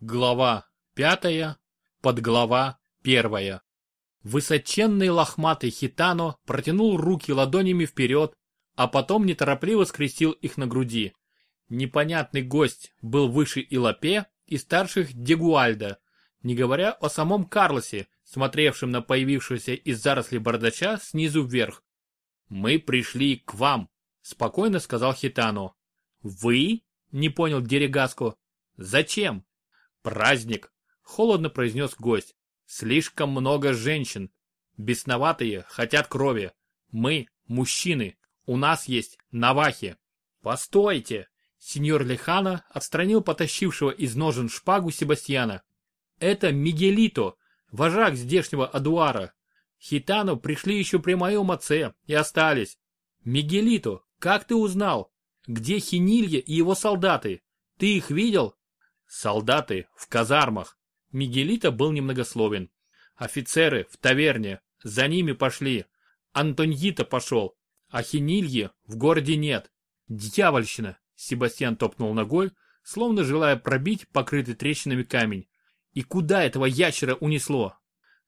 Глава пятая, подглава первая. Высоченный лохматый хитано протянул руки ладонями вперед, а потом неторопливо скрестил их на груди. Непонятный гость был выше Илапе и старших Дегуальда, не говоря о самом Карлосе, смотревшем на появившегося из зарослей бардача снизу вверх. «Мы пришли к вам», — спокойно сказал Хитано. «Вы?» — не понял Дерегаско. «Зачем?» «Праздник!» — холодно произнес гость. «Слишком много женщин. Бесноватые, хотят крови. Мы, мужчины, у нас есть навахи». «Постойте!» Сеньор Лехана отстранил потащившего из ножен шпагу Себастьяна. «Это Мигелито, вожак здешнего Адуара. Хитану пришли еще при моем отце и остались. Мигелито, как ты узнал? Где Хинилья и его солдаты? Ты их видел?» Солдаты в казармах. Мигелита был немногословен. Офицеры в таверне. За ними пошли. Антоньита пошел. А Хинильи в городе нет. Дьявольщина. Себастьян топнул ногой, словно желая пробить покрытый трещинами камень. И куда этого ящера унесло?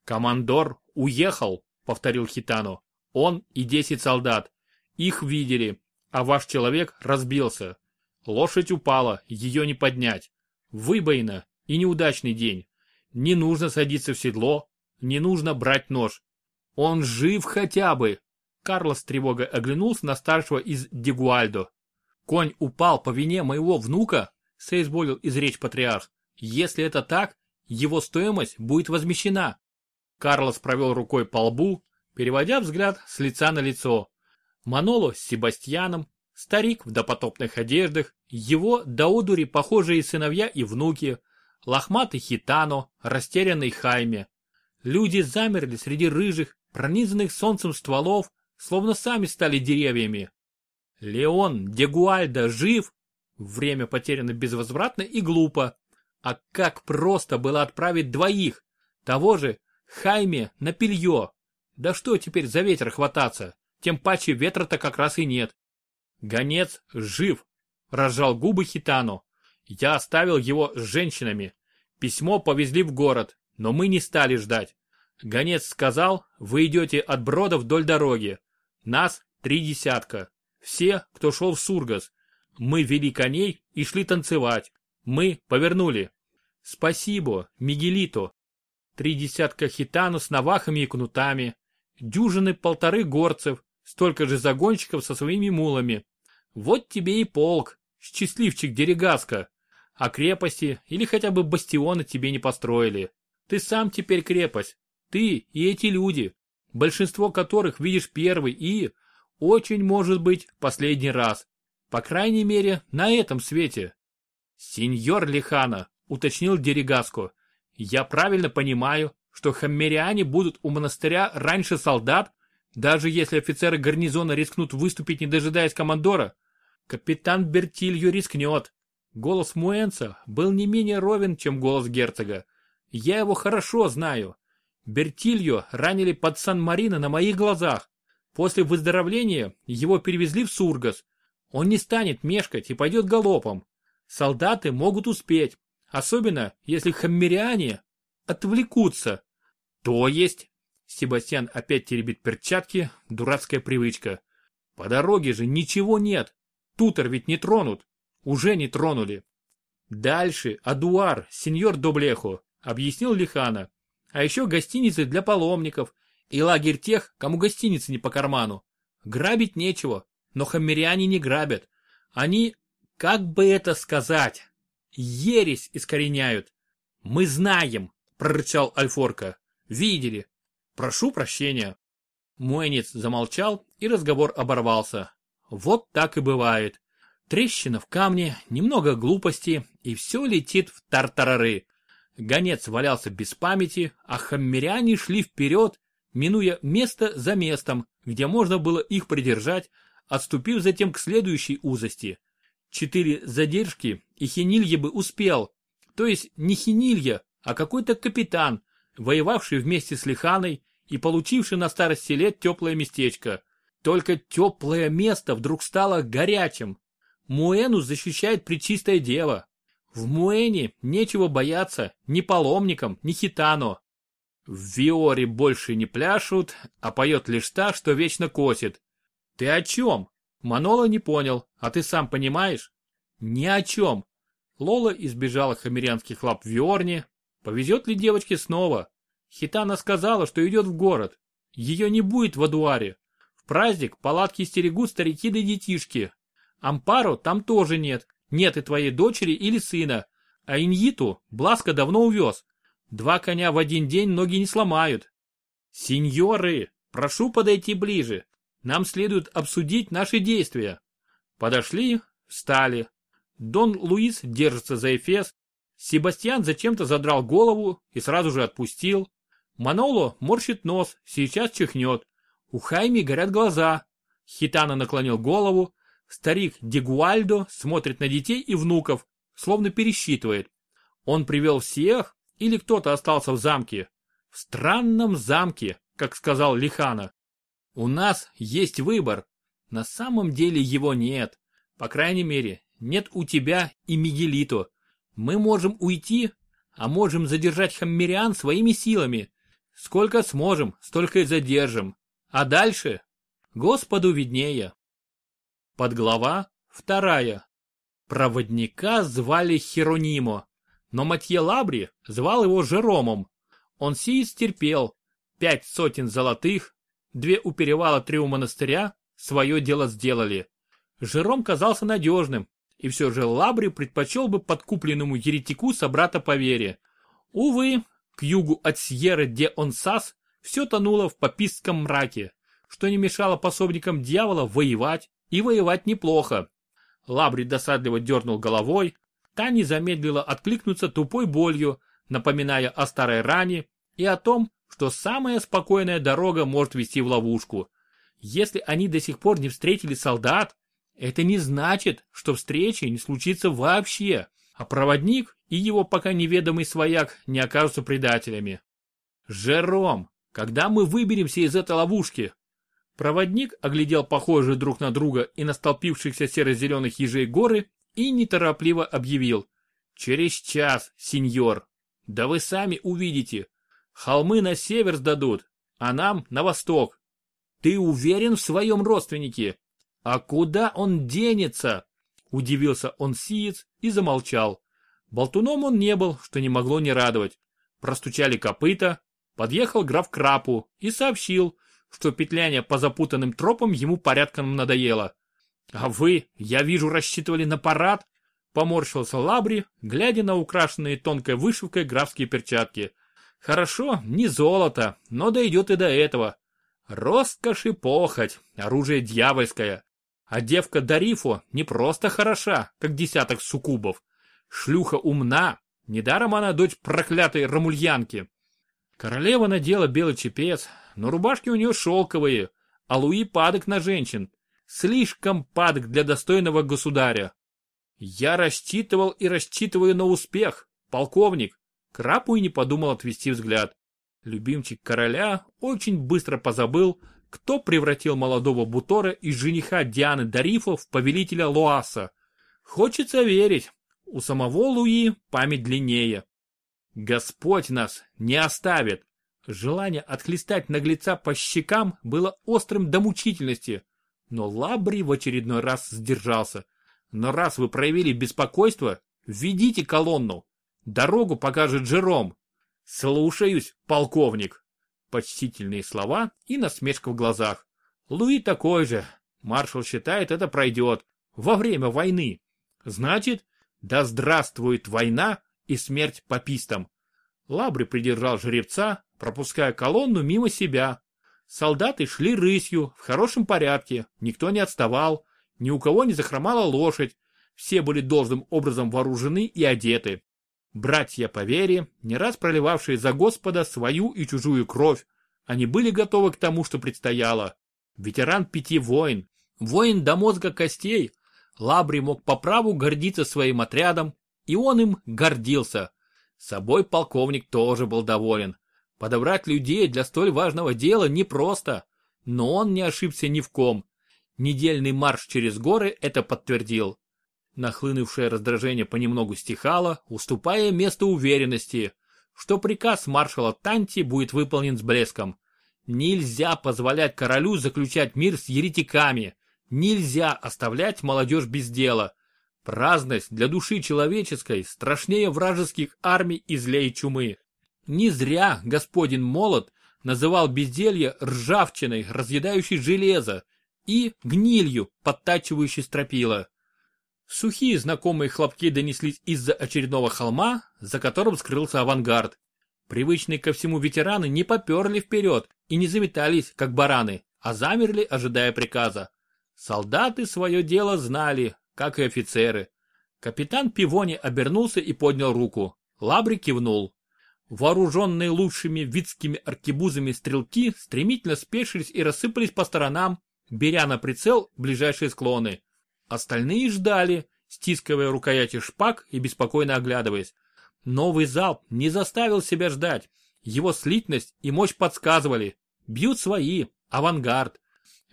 Командор уехал, повторил Хитану. Он и десять солдат. Их видели, а ваш человек разбился. Лошадь упала, ее не поднять. Выбоина и неудачный день. Не нужно садиться в седло, не нужно брать нож. Он жив хотя бы. Карлос с тревогой оглянулся на старшего из Дегуальдо. Конь упал по вине моего внука, соизволил изречь патриарх. Если это так, его стоимость будет возмещена. Карлос провел рукой по лбу, переводя взгляд с лица на лицо. Маноло с Себастьяном, Старик в допотопных одеждах, его до одури похожие сыновья и внуки, лохматый хитано, растерянный хайме. Люди замерли среди рыжих, пронизанных солнцем стволов, словно сами стали деревьями. Леон Дегуальда жив? Время потеряно безвозвратно и глупо. А как просто было отправить двоих, того же Хайме на пилье. Да что теперь за ветер хвататься, тем паче ветра-то как раз и нет. Гонец жив, разжал губы Хитану. Я оставил его с женщинами. Письмо повезли в город, но мы не стали ждать. Гонец сказал, вы идете от брода вдоль дороги. Нас три десятка. Все, кто шел в Сургас. Мы вели коней и шли танцевать. Мы повернули. Спасибо, Мигелито. Три десятка хитану с навахами и кнутами. Дюжины полторы горцев. Столько же загонщиков со своими мулами. Вот тебе и полк, счастливчик Дерегаска. А крепости или хотя бы бастионы тебе не построили. Ты сам теперь крепость. Ты и эти люди, большинство которых видишь первый и, очень может быть, последний раз. По крайней мере, на этом свете. Сеньор Лихана, уточнил Дерегаско, я правильно понимаю, что хаммериане будут у монастыря раньше солдат, даже если офицеры гарнизона рискнут выступить, не дожидаясь командора, капитан Бертилью рискнет. Голос Муэнца был не менее ровен, чем голос герцога. Я его хорошо знаю. Бертилью ранили под Сан-Марино на моих глазах. После выздоровления его перевезли в Сургас. Он не станет мешкать и пойдет галопом. Солдаты могут успеть, особенно если хаммериане отвлекутся. То есть Себастьян опять теребит перчатки, дурацкая привычка. По дороге же ничего нет. Тутор ведь не тронут. Уже не тронули. Дальше Адуар, сеньор Доблехо, объяснил Лихана. А еще гостиницы для паломников и лагерь тех, кому гостиницы не по карману. Грабить нечего, но хаммериане не грабят. Они, как бы это сказать, ересь искореняют. Мы знаем, прорычал Альфорка. Видели, Прошу прощения. Муэнец замолчал, и разговор оборвался. Вот так и бывает. Трещина в камне, немного глупости, и все летит в тартарары. Гонец валялся без памяти, а хаммеряне шли вперед, минуя место за местом, где можно было их придержать, отступив затем к следующей узости. Четыре задержки, и Хинилья бы успел. То есть не Хинилья, а какой-то капитан, воевавший вместе с Лиханой и получивший на старости лет теплое местечко. Только теплое место вдруг стало горячим. Муэну защищает Пречистое Дева. В Муэне нечего бояться ни паломникам, ни хитано. В Виоре больше не пляшут, а поет лишь та, что вечно косит. Ты о чем? Манола не понял, а ты сам понимаешь? Ни о чем. Лола избежала хамерянских лап в Виорне. Повезет ли девочке снова? Хитана сказала, что идет в город. Ее не будет в Адуаре. Праздник палатки стерегут старики да детишки. Ампару там тоже нет. Нет и твоей дочери или сына. А Иньиту Бласка давно увез. Два коня в один день ноги не сломают. Сеньоры, прошу подойти ближе. Нам следует обсудить наши действия. Подошли, встали. Дон Луис держится за Эфес. Себастьян зачем-то задрал голову и сразу же отпустил. Маноло морщит нос, сейчас чихнет. У Хайми горят глаза. Хитана наклонил голову. Старик Дегуальдо смотрит на детей и внуков, словно пересчитывает. Он привел всех или кто-то остался в замке? В странном замке, как сказал Лихана. У нас есть выбор. На самом деле его нет. По крайней мере, нет у тебя и Мигелито. Мы можем уйти, а можем задержать Хаммериан своими силами. Сколько сможем, столько и задержим. А дальше? Господу виднее. Подглава вторая. Проводника звали Херонимо, но Матье Лабри звал его Жеромом. Он сиец терпел. Пять сотен золотых, две у перевала три у монастыря, свое дело сделали. Жером казался надежным, и все же Лабри предпочел бы подкупленному еретику собрата по вере. Увы, к югу от Сьерры де Онсас все тонуло в попистском мраке, что не мешало пособникам дьявола воевать, и воевать неплохо. Лабри досадливо дернул головой, та не замедлила откликнуться тупой болью, напоминая о старой ране и о том, что самая спокойная дорога может вести в ловушку. Если они до сих пор не встретили солдат, это не значит, что встречи не случится вообще, а проводник и его пока неведомый свояк не окажутся предателями. Жером, когда мы выберемся из этой ловушки? Проводник оглядел похожие друг на друга и на столпившихся серо-зеленых ежей горы и неторопливо объявил. Через час, сеньор. Да вы сами увидите. Холмы на север сдадут, а нам на восток. Ты уверен в своем родственнике? А куда он денется? Удивился он сиец и замолчал. Болтуном он не был, что не могло не радовать. Простучали копыта, подъехал граф Крапу и сообщил, что петляние по запутанным тропам ему порядком надоело. «А вы, я вижу, рассчитывали на парад?» Поморщился Лабри, глядя на украшенные тонкой вышивкой графские перчатки. «Хорошо, не золото, но дойдет и до этого. Роскошь и похоть, оружие дьявольское. А девка Дарифо не просто хороша, как десяток суккубов. Шлюха умна, недаром она дочь проклятой рамульянки. Королева надела белый чепец, но рубашки у нее шелковые, а Луи падок на женщин. Слишком падок для достойного государя. Я рассчитывал и рассчитываю на успех, полковник. Крапу и не подумал отвести взгляд. Любимчик короля очень быстро позабыл, кто превратил молодого Бутора из жениха Дианы Дарифа в повелителя Луаса. Хочется верить, у самого Луи память длиннее. Господь нас не оставит. Желание отхлестать наглеца по щекам было острым до мучительности, но Лабри в очередной раз сдержался. Но раз вы проявили беспокойство, введите колонну. Дорогу покажет Джером. Слушаюсь, полковник. Почтительные слова и насмешка в глазах. Луи такой же. Маршал считает, это пройдет. Во время войны. Значит, да здравствует война и смерть попистам. Лабри придержал жеребца, пропуская колонну мимо себя. Солдаты шли рысью, в хорошем порядке, никто не отставал, ни у кого не захромала лошадь, все были должным образом вооружены и одеты. Братья по вере, не раз проливавшие за Господа свою и чужую кровь, они были готовы к тому, что предстояло. Ветеран пяти войн, воин до мозга костей, Лабри мог по праву гордиться своим отрядом, и он им гордился. Собой полковник тоже был доволен. Подобрать людей для столь важного дела непросто, но он не ошибся ни в ком. Недельный марш через горы это подтвердил. Нахлынувшее раздражение понемногу стихало, уступая место уверенности, что приказ маршала Танти будет выполнен с блеском. Нельзя позволять королю заключать мир с еретиками. Нельзя оставлять молодежь без дела. Праздность для души человеческой страшнее вражеских армий и злей чумы. Не зря господин Молот называл безделье ржавчиной, разъедающей железо, и гнилью, подтачивающей стропила. Сухие знакомые хлопки донеслись из-за очередного холма, за которым скрылся авангард. Привычные ко всему ветераны не поперли вперед и не заметались, как бараны, а замерли, ожидая приказа. Солдаты свое дело знали, как и офицеры. Капитан Пивони обернулся и поднял руку. Лабри кивнул. Вооруженные лучшими витскими аркебузами стрелки стремительно спешились и рассыпались по сторонам, беря на прицел ближайшие склоны. Остальные ждали, стискивая рукояти шпаг и беспокойно оглядываясь. Новый залп не заставил себя ждать. Его слитность и мощь подсказывали. Бьют свои, авангард.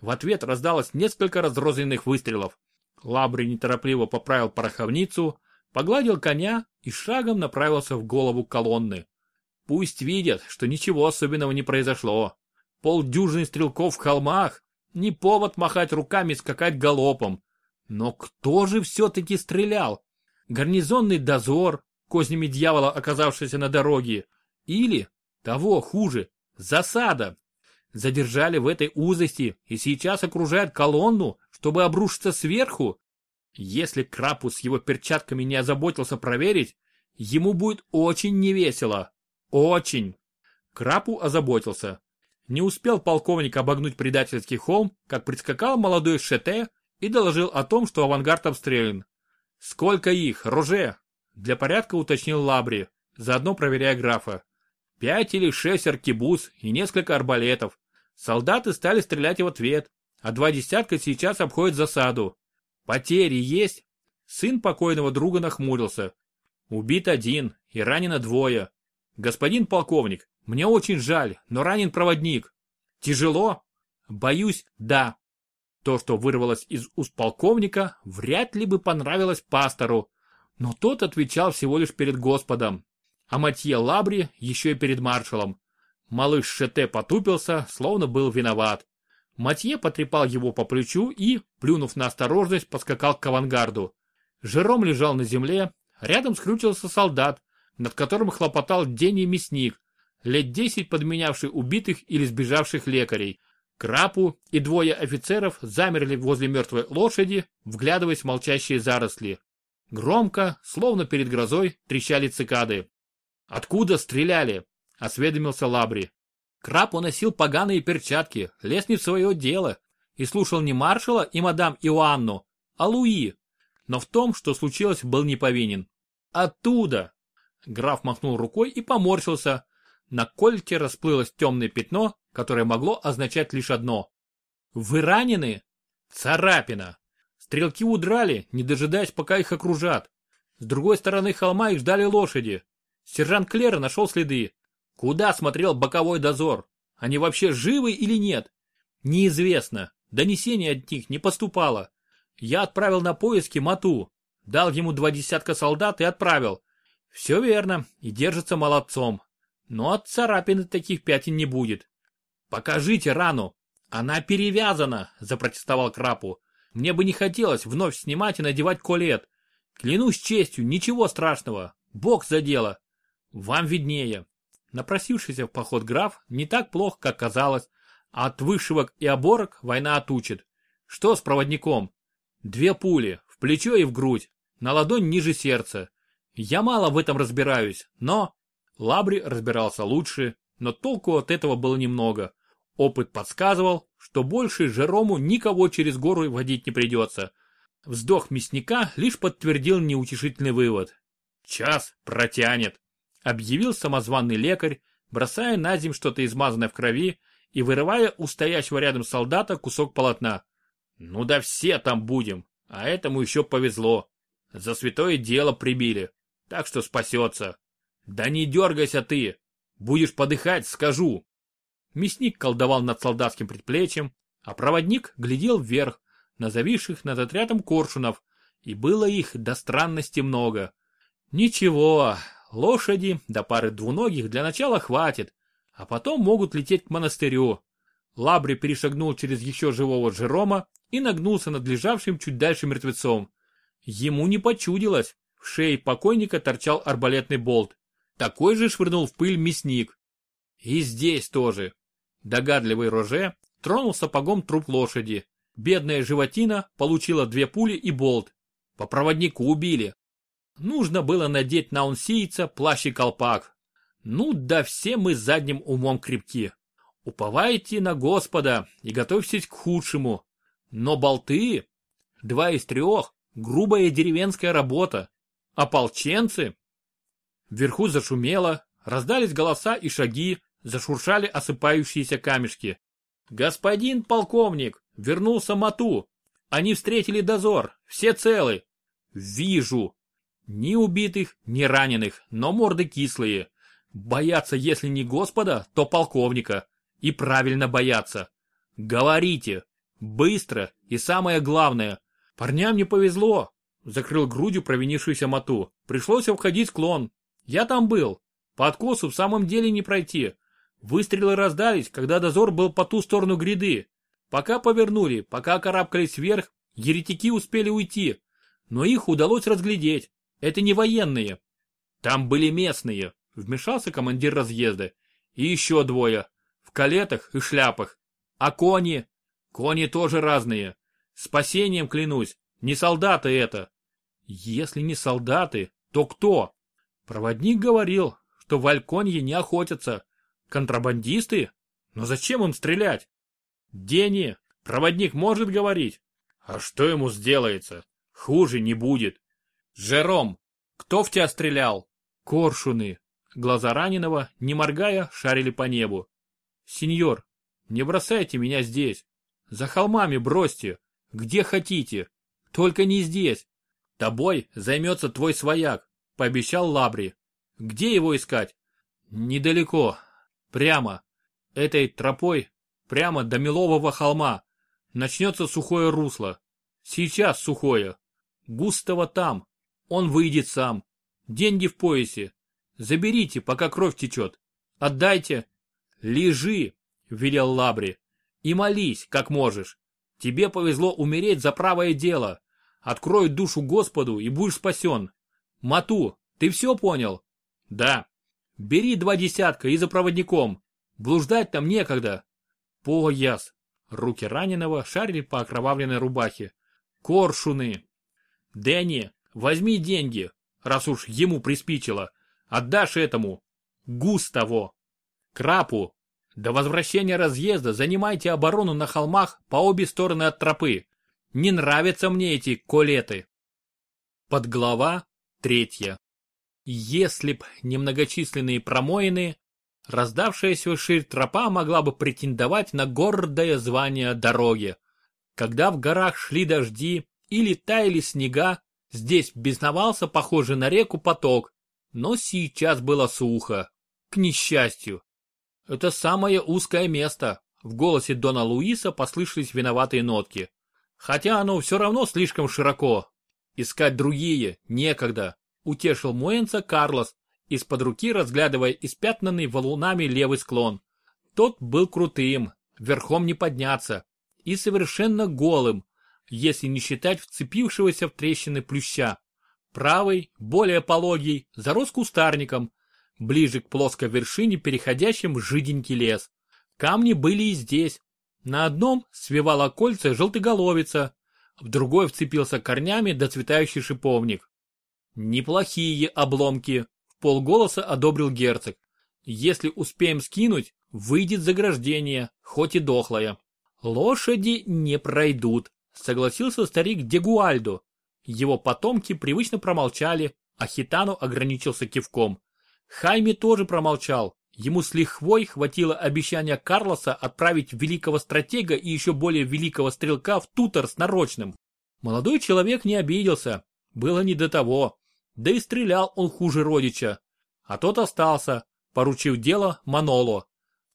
В ответ раздалось несколько разрозненных выстрелов. Лабри неторопливо поправил пороховницу, погладил коня и шагом направился в голову колонны. Пусть видят, что ничего особенного не произошло. Полдюжины стрелков в холмах — не повод махать руками и скакать галопом. Но кто же все-таки стрелял? Гарнизонный дозор, кознями дьявола оказавшийся на дороге, или, того хуже, засада. Задержали в этой узости и сейчас окружают колонну, чтобы обрушиться сверху. Если Крапус с его перчатками не озаботился проверить, ему будет очень невесело. Очень. Крапу озаботился. Не успел полковник обогнуть предательский холм, как прискакал молодой Шете и доложил о том, что авангард обстрелян. «Сколько их, Роже?» Для порядка уточнил Лабри, заодно проверяя графа. Пять или шесть аркебуз и несколько арбалетов. Солдаты стали стрелять в ответ, а два десятка сейчас обходят засаду. Потери есть? Сын покойного друга нахмурился. Убит один и ранено двое. Господин полковник, мне очень жаль, но ранен проводник. Тяжело? Боюсь, да. То, что вырвалось из уст полковника, вряд ли бы понравилось пастору, но тот отвечал всего лишь перед Господом, а Матье Лабри еще и перед маршалом. Малыш Шете потупился, словно был виноват. Матье потрепал его по плечу и, плюнув на осторожность, поскакал к авангарду. Жером лежал на земле, рядом скрючился солдат, над которым хлопотал день и мясник, лет десять подменявший убитых или сбежавших лекарей. Крапу и двое офицеров замерли возле мертвой лошади, вглядываясь в молчащие заросли. Громко, словно перед грозой, трещали цикады. «Откуда стреляли?» — осведомился Лабри. Крап уносил поганые перчатки, лез не в свое дело, и слушал не маршала и мадам Иоанну, а Луи. Но в том, что случилось, был не повинен. «Оттуда!» Граф махнул рукой и поморщился. На кольте расплылось темное пятно, которое могло означать лишь одно. Вы ранены? Царапина. Стрелки удрали, не дожидаясь, пока их окружат. С другой стороны холма их ждали лошади. Сержант Клера нашел следы. Куда смотрел боковой дозор? Они вообще живы или нет? Неизвестно. Донесение от них не поступало. Я отправил на поиски Мату. Дал ему два десятка солдат и отправил. Все верно, и держится молодцом. Но от царапины таких пятен не будет. «Покажите рану!» «Она перевязана!» – запротестовал Крапу. «Мне бы не хотелось вновь снимать и надевать колет. Клянусь честью, ничего страшного. Бог за дело. Вам виднее». Напросившийся в поход граф не так плохо, как казалось, от вышивок и оборок война отучит. Что с проводником? Две пули, в плечо и в грудь, на ладонь ниже сердца. Я мало в этом разбираюсь, но... Лабри разбирался лучше, но толку от этого было немного. Опыт подсказывал, что больше Жерому никого через гору водить не придется. Вздох мясника лишь подтвердил неутешительный вывод. «Час протянет», — объявил самозваный лекарь, бросая на земь что-то измазанное в крови и вырывая у стоящего рядом солдата кусок полотна. «Ну да все там будем, а этому еще повезло. За святое дело прибили, так что спасется. Да не дергайся ты, будешь подыхать, скажу». Мясник колдовал над солдатским предплечьем, а проводник глядел вверх, на зависших над отрядом коршунов, И было их до странности много. Ничего, лошади до пары двуногих для начала хватит, а потом могут лететь к монастырю. Лабри перешагнул через еще живого Джерома и нагнулся над лежавшим чуть дальше мертвецом. Ему не почудилось, в шее покойника торчал арбалетный болт. Такой же швырнул в пыль мясник. И здесь тоже. Догадливый Роже тронул сапогом труп лошади. Бедная животина получила две пули и болт. По проводнику убили. Нужно было надеть на унсийца плащ и колпак. Ну да все мы задним умом крепки. Уповайте на Господа и готовьтесь к худшему. Но болты, два из трех, грубая деревенская работа. Ополченцы. Вверху зашумело, раздались голоса и шаги, зашуршали осыпающиеся камешки. «Господин полковник, вернулся Мату. Они встретили дозор, все целы». «Вижу». Ни убитых, ни раненых, но морды кислые. Боятся, если не Господа, то полковника. И правильно боятся. Говорите. Быстро. И самое главное. Парням не повезло. Закрыл грудью провинившуюся Мату. Пришлось обходить склон. Я там был. По откосу в самом деле не пройти. Выстрелы раздались, когда дозор был по ту сторону гряды. Пока повернули, пока карабкались вверх, еретики успели уйти. Но их удалось разглядеть. Это не военные. Там были местные, вмешался командир разъезда. И еще двое. В калетах и шляпах. А кони? Кони тоже разные. Спасением клянусь, не солдаты это. Если не солдаты, то кто? Проводник говорил, что в Альконье не охотятся. Контрабандисты? Но зачем им стрелять? Дени, проводник может говорить. А что ему сделается? Хуже не будет. Жером, кто в тебя стрелял? Коршуны. Глаза раненого, не моргая, шарили по небу. Сеньор, не бросайте меня здесь. За холмами бросьте. Где хотите. Только не здесь. Тобой займется твой свояк, пообещал Лабри. Где его искать? Недалеко, Прямо. Этой тропой прямо до Мелового холма. Начнется сухое русло. Сейчас сухое. Густого там. Он выйдет сам. Деньги в поясе. Заберите, пока кровь течет. Отдайте. Лежи, велел Лабри. И молись, как можешь. Тебе повезло умереть за правое дело. Открой душу Господу и будешь спасен. Мату, ты все понял? Да. Бери два десятка и за проводником. Блуждать там некогда. Пояс. Руки раненого шарили по окровавленной рубахе. Коршуны. Дэнни, возьми деньги, раз уж ему приспичило. Отдашь этому. Густаво. Крапу. До возвращения разъезда занимайте оборону на холмах по обе стороны от тропы. Не нравятся мне эти колеты. Подглава третья. Если б немногочисленные промоины, раздавшаяся вширь тропа могла бы претендовать на гордое звание дороги. Когда в горах шли дожди или таяли снега, здесь безновался похожий на реку поток, но сейчас было сухо, к несчастью. Это самое узкое место, в голосе Дона Луиса послышались виноватые нотки. Хотя оно все равно слишком широко. Искать другие некогда утешил Муэнца Карлос, из-под руки разглядывая испятнанный валунами левый склон. Тот был крутым, верхом не подняться, и совершенно голым, если не считать вцепившегося в трещины плюща. Правый, более пологий, зарос кустарником, ближе к плоской вершине, переходящим в жиденький лес. Камни были и здесь. На одном свивала кольца желтоголовица, в другой вцепился корнями доцветающий шиповник. Неплохие обломки, в полголоса одобрил герцог. Если успеем скинуть, выйдет заграждение, хоть и дохлое. Лошади не пройдут, согласился старик Дегуальдо. Его потомки привычно промолчали, а Хитану ограничился кивком. Хайме тоже промолчал. Ему с лихвой хватило обещания Карлоса отправить великого стратега и еще более великого стрелка в тутор с нарочным. Молодой человек не обиделся. Было не до того. Да и стрелял он хуже родича. А тот остался, поручив дело Маноло.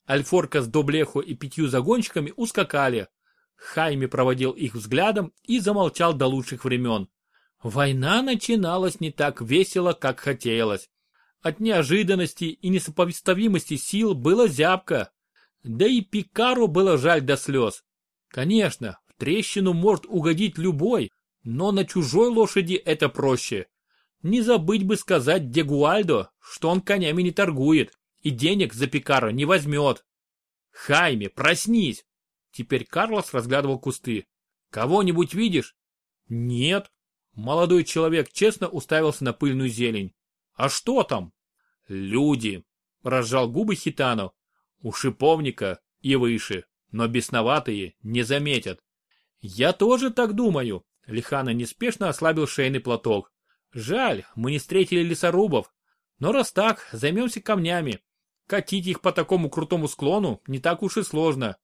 Альфорка с Доблеху и пятью загонщиками ускакали. Хайме проводил их взглядом и замолчал до лучших времен. Война начиналась не так весело, как хотелось. От неожиданности и несопоставимости сил было зябко. Да и Пикару было жаль до слез. Конечно, в трещину может угодить любой, но на чужой лошади это проще. Не забыть бы сказать Дегуальдо, что он конями не торгует и денег за Пикаро не возьмет. Хайме, проснись! Теперь Карлос разглядывал кусты. Кого-нибудь видишь? Нет. Молодой человек честно уставился на пыльную зелень. А что там? Люди. Разжал губы Хитанов. У шиповника и выше, но бесноватые не заметят. Я тоже так думаю. Лихана неспешно ослабил шейный платок. Жаль, мы не встретили лесорубов. Но раз так, займемся камнями. Катить их по такому крутому склону не так уж и сложно.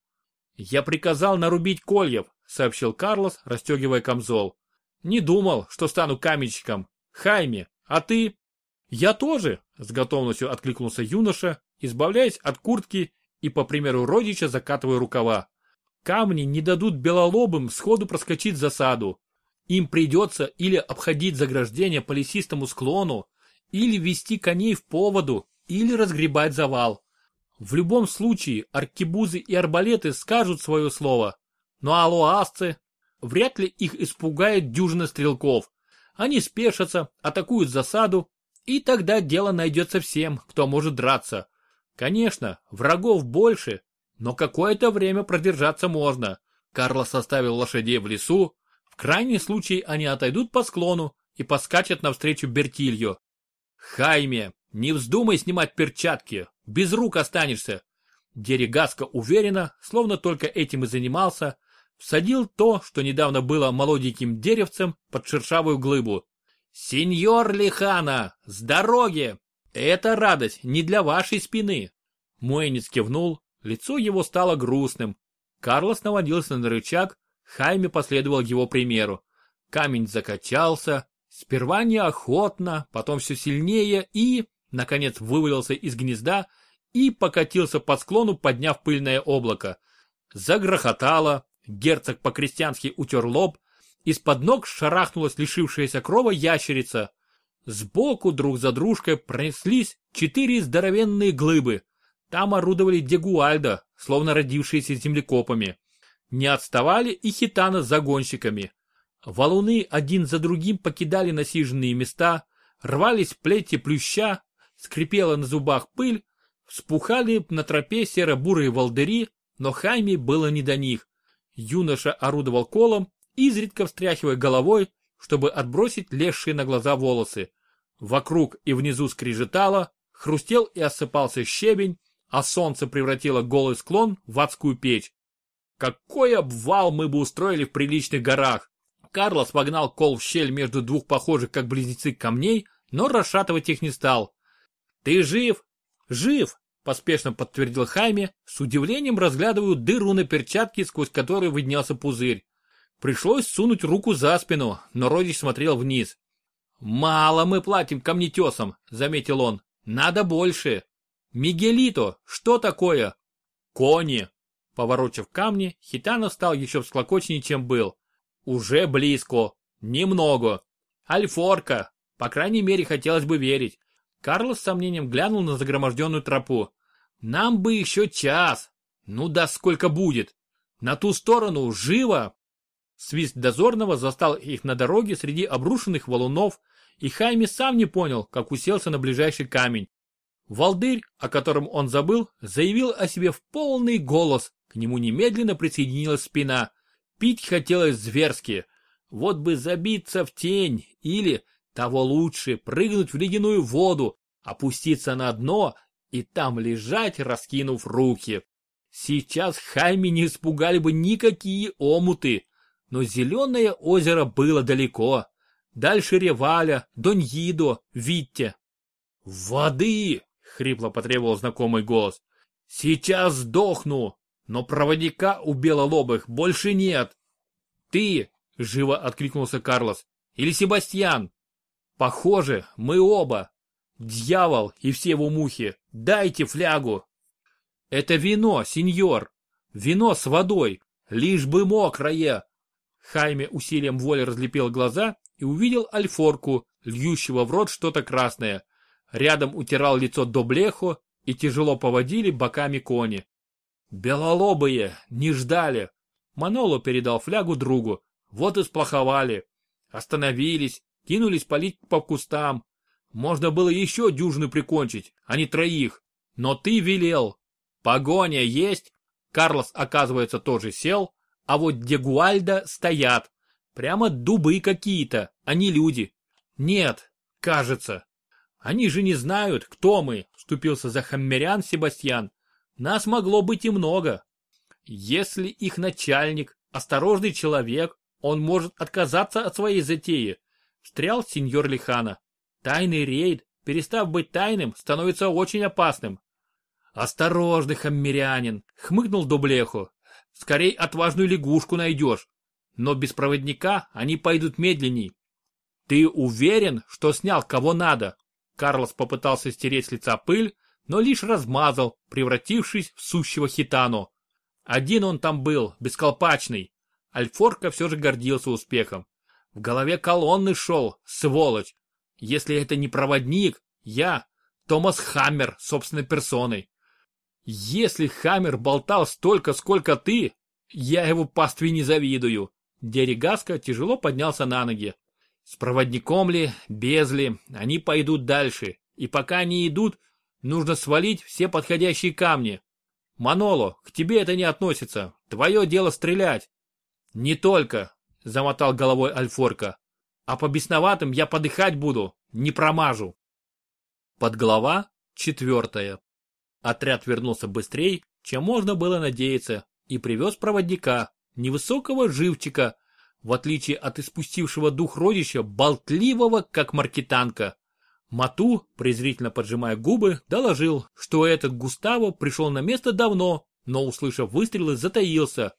Я приказал нарубить кольев, сообщил Карлос, расстегивая камзол. Не думал, что стану каменщиком. Хайме, а ты? Я тоже, с готовностью откликнулся юноша, избавляясь от куртки и, по примеру родича, закатывая рукава. Камни не дадут белолобым сходу проскочить засаду. Им придется или обходить заграждение по лесистому склону, или вести коней в поводу, или разгребать завал. В любом случае аркебузы и арбалеты скажут свое слово. Ну а луасцы? Вряд ли их испугает дюжина стрелков. Они спешатся, атакуют засаду, и тогда дело найдется всем, кто может драться. Конечно, врагов больше, но какое-то время продержаться можно. Карлос оставил лошадей в лесу. В крайнем случае они отойдут по склону и поскачут навстречу Бертилью. Хайме, не вздумай снимать перчатки, без рук останешься. Дерегаска уверенно, словно только этим и занимался, всадил то, что недавно было молоденьким деревцем, под шершавую глыбу. «Сеньор Лихана, с дороги! Это радость не для вашей спины!» Муэнец кивнул, лицо его стало грустным. Карлос наводился на рычаг, Хайме последовал его примеру. Камень закачался, сперва неохотно, потом все сильнее и наконец вывалился из гнезда и покатился по склону, подняв пыльное облако. Загрохотало, герцог по-крестьянски утер лоб, из-под ног шарахнулась лишившаяся крова ящерица. Сбоку друг за дружкой пронеслись четыре здоровенные глыбы. Там орудовали Дегуальда, словно родившиеся землекопами. Не отставали и хитана с загонщиками. Валуны один за другим покидали насиженные места, рвались плети плюща, скрипела на зубах пыль, вспухали на тропе серо-бурые волдыри, но Хайме было не до них. Юноша орудовал колом, изредка встряхивая головой, чтобы отбросить лезшие на глаза волосы. Вокруг и внизу скрежетало, хрустел и осыпался щебень, а солнце превратило голый склон в адскую печь. Какой обвал мы бы устроили в приличных горах! Карлос вогнал кол в щель между двух похожих как близнецы камней, но расшатывать их не стал. «Ты жив?» «Жив!» – поспешно подтвердил Хайме, с удивлением разглядываю дыру на перчатке, сквозь которую виднелся пузырь. Пришлось сунуть руку за спину, но родич смотрел вниз. «Мало мы платим камнетесам», — заметил он. «Надо больше». «Мигелито, что такое?» «Кони». Поворочив камни, Хитана стал еще всклокочнее, чем был. «Уже близко. Немного. Альфорка. По крайней мере, хотелось бы верить. Карлос с сомнением глянул на загроможденную тропу. «Нам бы еще час! Ну да сколько будет! На ту сторону живо!» Свист дозорного застал их на дороге среди обрушенных валунов, и Хайми сам не понял, как уселся на ближайший камень. Валдырь, о котором он забыл, заявил о себе в полный голос. К нему немедленно присоединилась спина. Пить хотелось зверски. Вот бы забиться в тень или, того лучше прыгнуть в ледяную воду, опуститься на дно и там лежать, раскинув руки. Сейчас Хайми не испугали бы никакие омуты, но зеленое озеро было далеко. Дальше Реваля, Доньидо, Витте. «Воды!» — хрипло потребовал знакомый голос. «Сейчас сдохну, но проводника у белолобых больше нет». «Ты!» — живо откликнулся Карлос. «Или Себастьян?» Похоже, мы оба. Дьявол и все его мухи, дайте флягу. Это вино, сеньор. Вино с водой, лишь бы мокрое. Хайме усилием воли разлепил глаза и увидел альфорку, льющего в рот что-то красное. Рядом утирал лицо Доблехо и тяжело поводили боками кони. «Белолобые, не ждали!» Маноло передал флягу другу. «Вот и сплоховали. Остановились, кинулись палить по кустам. Можно было еще дюжину прикончить, а не троих. Но ты велел. Погоня есть?» Карлос, оказывается, тоже сел, а вот Дегуальда стоят. Прямо дубы какие-то, а не люди. Нет, кажется. Они же не знают, кто мы, вступился за хаммерян Себастьян. Нас могло быть и много. Если их начальник, осторожный человек, он может отказаться от своей затеи, встрял сеньор Лихана. Тайный рейд, перестав быть тайным, становится очень опасным. Осторожный хаммерянин, хмыкнул Дублеху. Скорей отважную лягушку найдешь. Но без проводника они пойдут медленней. Ты уверен, что снял кого надо? Карлос попытался стереть с лица пыль, но лишь размазал, превратившись в сущего хитану. Один он там был, бесколпачный. Альфорка все же гордился успехом. В голове колонны шел, сволочь. Если это не проводник, я, Томас Хаммер, собственной персоной. Если Хаммер болтал столько, сколько ты, я его пастве не завидую. Дерегаска тяжело поднялся на ноги. С проводником ли, без ли, они пойдут дальше. И пока они идут, нужно свалить все подходящие камни. Маноло, к тебе это не относится. Твое дело стрелять. Не только, замотал головой Альфорка. А по бесноватым я подыхать буду, не промажу. Подглава четвертая. Отряд вернулся быстрее, чем можно было надеяться, и привез проводника, невысокого живчика, в отличие от испустившего дух родища, болтливого, как маркетанка. Мату, презрительно поджимая губы, доложил, что этот Густаво пришел на место давно, но, услышав выстрелы, затаился.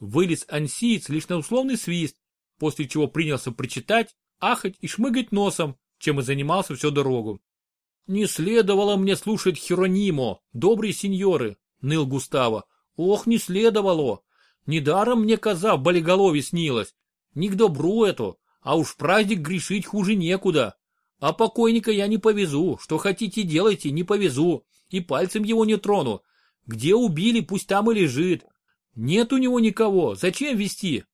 Вылез ансиец лишь на условный свист, после чего принялся причитать, ахать и шмыгать носом, чем и занимался всю дорогу. «Не следовало мне слушать Херонимо, добрые сеньоры», — ныл Густаво. «Ох, не следовало! Недаром мне коза в болиголове снилась. Не к добру это, а уж праздник грешить хуже некуда. А покойника я не повезу, что хотите делайте, не повезу, и пальцем его не трону. Где убили, пусть там и лежит. Нет у него никого, зачем вести?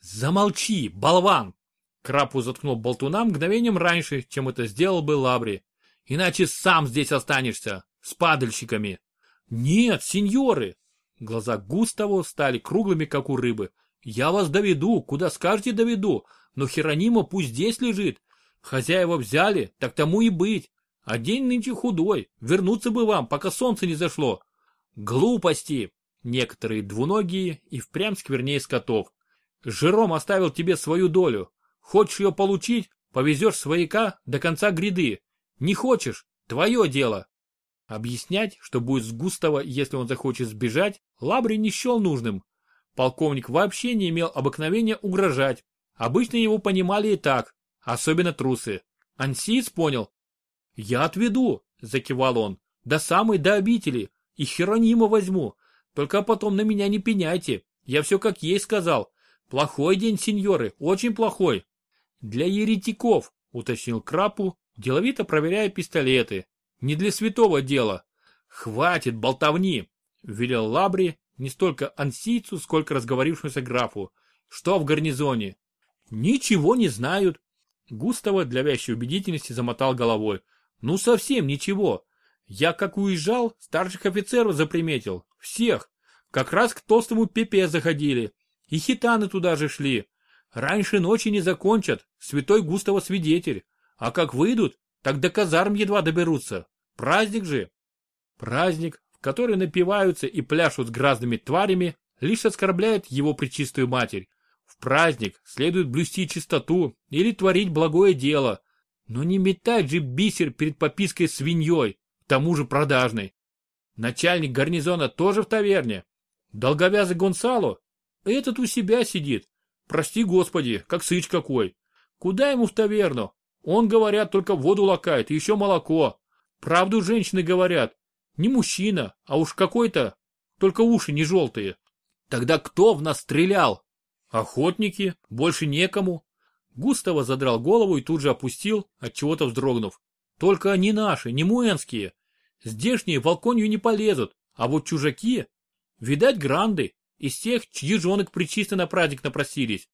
Замолчи, болван! Крапу заткнул болтуна мгновением раньше, чем это сделал бы Лабри. Иначе сам здесь останешься, с падальщиками. Нет, сеньоры! Глаза Густаво стали круглыми, как у рыбы. Я вас доведу, куда скажете доведу, но Херонима пусть здесь лежит. Хозяева взяли, так тому и быть. А день нынче худой, вернуться бы вам, пока солнце не зашло. Глупости! Некоторые двуногие и впрямь сквернее скотов. Жером оставил тебе свою долю. Хочешь ее получить, повезешь свояка до конца гряды. Не хочешь, твое дело. Объяснять, что будет с Густава, если он захочет сбежать, Лабри не счел нужным. Полковник вообще не имел обыкновения угрожать. Обычно его понимали и так, особенно трусы. Ансиец понял. «Я отведу», — закивал он, — «до самой до обители, и Херонима возьму. Только потом на меня не пеняйте, я все как ей сказал. Плохой день, сеньоры, очень плохой». «Для еретиков», — уточнил Крапу, деловито проверяя пистолеты. «Не для святого дела». «Хватит болтовни», — велел Лабри, не столько ансийцу, сколько разговорившемуся графу. Что в гарнизоне? Ничего не знают. Густаво для вящей убедительности замотал головой. Ну совсем ничего. Я как уезжал, старших офицеров заприметил. Всех. Как раз к толстому пепе заходили. И хитаны туда же шли. Раньше ночи не закончат, святой Густаво свидетель. А как выйдут, так до казарм едва доберутся. Праздник же. Праздник, которые напиваются и пляшут с грязными тварями, лишь оскорбляет его пречистую матерь. В праздник следует блюсти чистоту или творить благое дело, но не метать же бисер перед попиской свиньей, тому же продажной. Начальник гарнизона тоже в таверне. Долговязый Гонсало? Этот у себя сидит. Прости господи, как сыч какой. Куда ему в таверну? Он, говорят, только воду лакает еще молоко. Правду женщины говорят, не мужчина, а уж какой-то, только уши не желтые. Тогда кто в нас стрелял? Охотники, больше некому. Густаво задрал голову и тут же опустил, от чего-то вздрогнув. Только они наши, не муэнские. Здешние в Алконью не полезут, а вот чужаки, видать, гранды, из тех, чьи жены к причисто на праздник напросились.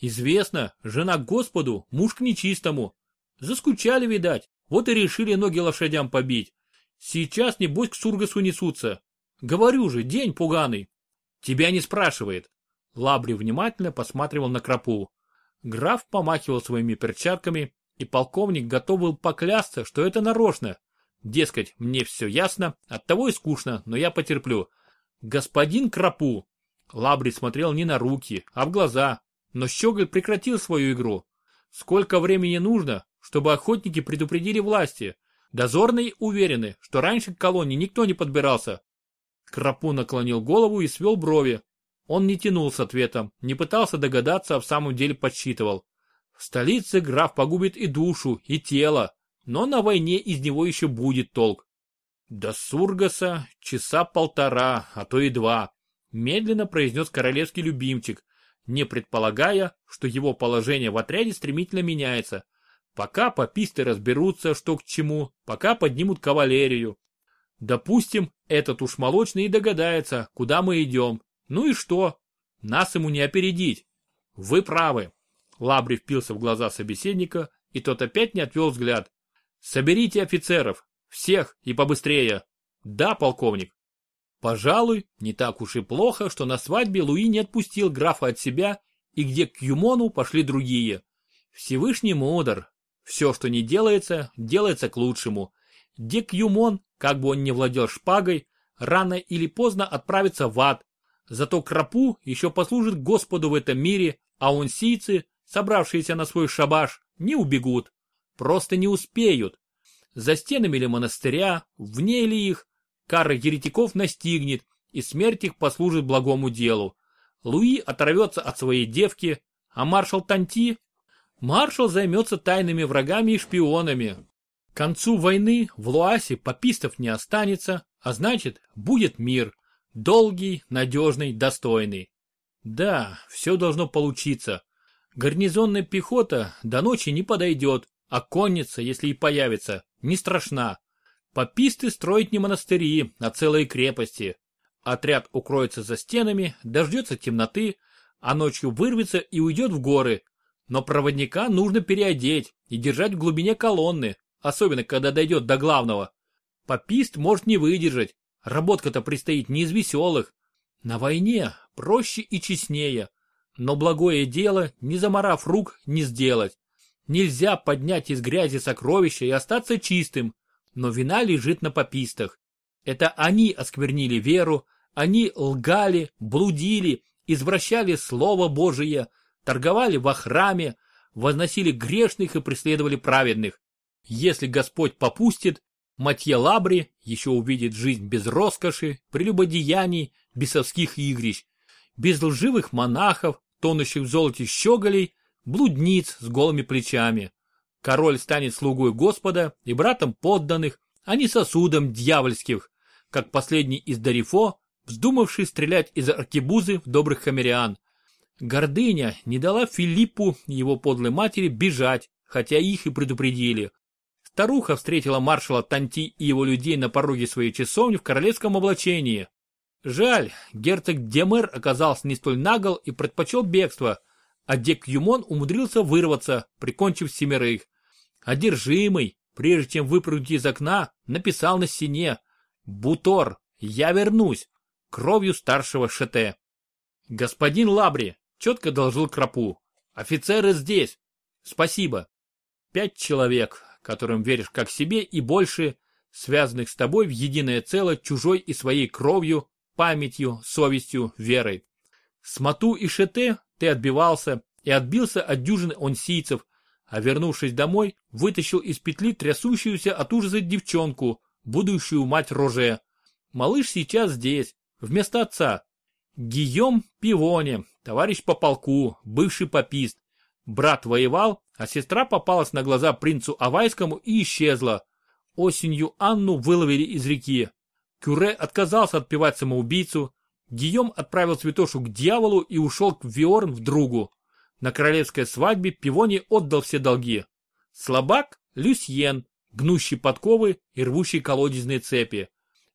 Известно, жена к Господу, муж к нечистому. Заскучали, видать, вот и решили ноги лошадям побить. Сейчас, небось, к Сургасу несутся. Говорю же, день пуганый. Тебя не спрашивает. Лабри внимательно посматривал на Крапу. Граф помахивал своими перчатками, и полковник готов был поклясться, что это нарочно. Дескать, мне все ясно, оттого и скучно, но я потерплю. Господин Крапу. Лабри смотрел не на руки, а в глаза, но Щеголь прекратил свою игру. Сколько времени нужно, чтобы охотники предупредили власти? Дозорные уверены, что раньше к колонии никто не подбирался. Крапу наклонил голову и свел брови. Он не тянул с ответом, не пытался догадаться, а в самом деле подсчитывал. В столице граф погубит и душу, и тело, но на войне из него еще будет толк. До Сургаса часа полтора, а то и два, медленно произнес королевский любимчик, не предполагая, что его положение в отряде стремительно меняется. Пока пописты разберутся, что к чему, пока поднимут кавалерию. Допустим, этот уж молочный и догадается, куда мы идем. Ну и что? Нас ему не опередить. Вы правы. Лабри впился в глаза собеседника, и тот опять не отвел взгляд. Соберите офицеров. Всех и побыстрее. Да, полковник. Пожалуй, не так уж и плохо, что на свадьбе Луи не отпустил графа от себя, и где к Юмону пошли другие. Всевышний мудр. Все, что не делается, делается к лучшему. Дек Юмон, как бы он ни владел шпагой, рано или поздно отправится в ад. Зато Крапу еще послужит Господу в этом мире, а унсийцы, собравшиеся на свой шабаш, не убегут. Просто не успеют. За стенами ли монастыря, вне ли их, кара еретиков настигнет, и смерть их послужит благому делу. Луи оторвется от своей девки, а маршал Танти? Маршал займется тайными врагами и шпионами. К концу войны в Луасе попистов не останется, а значит, будет мир. Долгий, надежный, достойный. Да, все должно получиться. Гарнизонная пехота до ночи не подойдет, а конница, если и появится, не страшна. Пописты строят не монастыри, а целые крепости. Отряд укроется за стенами, дождется темноты, а ночью вырвется и уйдет в горы. Но проводника нужно переодеть и держать в глубине колонны, особенно когда дойдет до главного. Попист может не выдержать, работка-то предстоит не из веселых. На войне проще и честнее, но благое дело, не заморав рук, не сделать. Нельзя поднять из грязи сокровища и остаться чистым, но вина лежит на попистах. Это они осквернили веру, они лгали, блудили, извращали Слово Божие, торговали во храме, возносили грешных и преследовали праведных. Если Господь попустит, Матье Лабри еще увидит жизнь без роскоши, прелюбодеяний, бесовских игрищ, без лживых монахов, тонущих в золоте щеголей, блудниц с голыми плечами. Король станет слугой Господа и братом подданных, а не сосудом дьявольских, как последний из Дарифо, вздумавший стрелять из аркебузы в добрых хамериан. Гордыня не дала Филиппу его подлой матери бежать, хотя их и предупредили. Старуха встретила маршала Танти и его людей на пороге своей часовни в королевском облачении. Жаль, герцог Демер оказался не столь нагл и предпочел бегство, а Дек Юмон умудрился вырваться, прикончив семерых. Одержимый, прежде чем выпрыгнуть из окна, написал на стене «Бутор, я вернусь!» кровью старшего Шете. Господин Лабри четко доложил Крапу. Офицеры здесь. Спасибо. Пять человек, которым веришь как себе и больше, связанных с тобой в единое целое чужой и своей кровью, памятью, совестью, верой. С Мату и Шете ты отбивался и отбился от дюжины онсийцев, а вернувшись домой, вытащил из петли трясущуюся от ужаса девчонку, будущую мать Роже. Малыш сейчас здесь, вместо отца. Гийом Пивоне, товарищ по полку, бывший попист. Брат воевал, а сестра попалась на глаза принцу Авайскому и исчезла. Осенью Анну выловили из реки. Кюре отказался отпевать самоубийцу. Гийом отправил святошу к дьяволу и ушел к Виорн в другу. На королевской свадьбе Пивони отдал все долги. Слабак – Люсьен, гнущий подковы и рвущий колодезные цепи.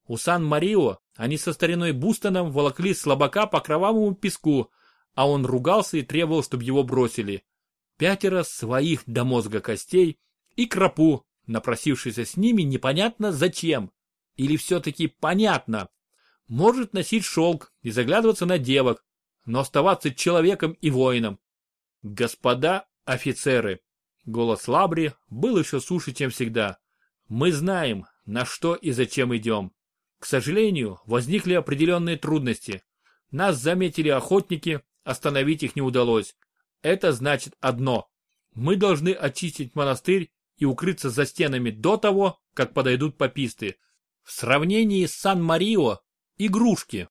У Сан-Марио они со стариной Бустоном волокли слабака по кровавому песку, а он ругался и требовал, чтобы его бросили. Пятеро своих до мозга костей и крапу, напросившийся с ними непонятно зачем. Или все-таки понятно. Может носить шелк и заглядываться на девок, но оставаться человеком и воином. Господа офицеры, голос Лабри был еще суше, чем всегда. Мы знаем, на что и зачем идем. К сожалению, возникли определенные трудности. Нас заметили охотники, остановить их не удалось. Это значит одно. Мы должны очистить монастырь и укрыться за стенами до того, как подойдут пописты. В сравнении с Сан-Марио – игрушки.